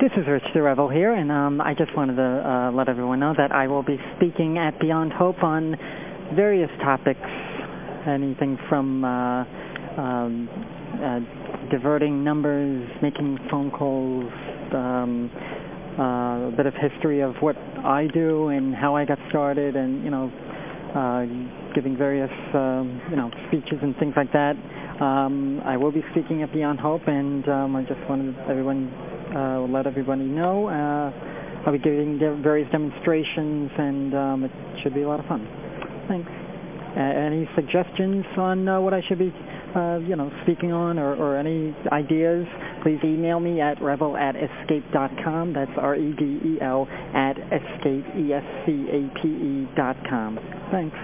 This is Rich the Rebel here, and um, I just wanted to uh, let everyone know that I will be speaking at Beyond Hope on various topics, anything from uh, um, uh, diverting numbers, making phone calls, um, uh, a bit of history of what I do and how I got started, and you know, uh, giving various um, you know speeches and things like that. Um, I will be speaking at Beyond Hope, and um, I just wanted everyone uh, let everybody know. Uh, I'll be giving various demonstrations, and um, it should be a lot of fun. Thanks. Uh, any suggestions on uh, what I should be, uh, you know, speaking on, or, or any ideas? Please email me at rebel at escape.com. That's R-E-B-E-L at escape, E-S-C-A-P-E dot com. Thanks.